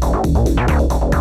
なるほど。